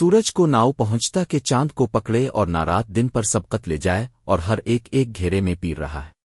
سورج کو ناؤ پہنچتا کہ چاند کو پکڑے اور نارات دن پر سبقت لے جائے اور ہر ایک ایک گھیرے میں پیر رہا ہے۔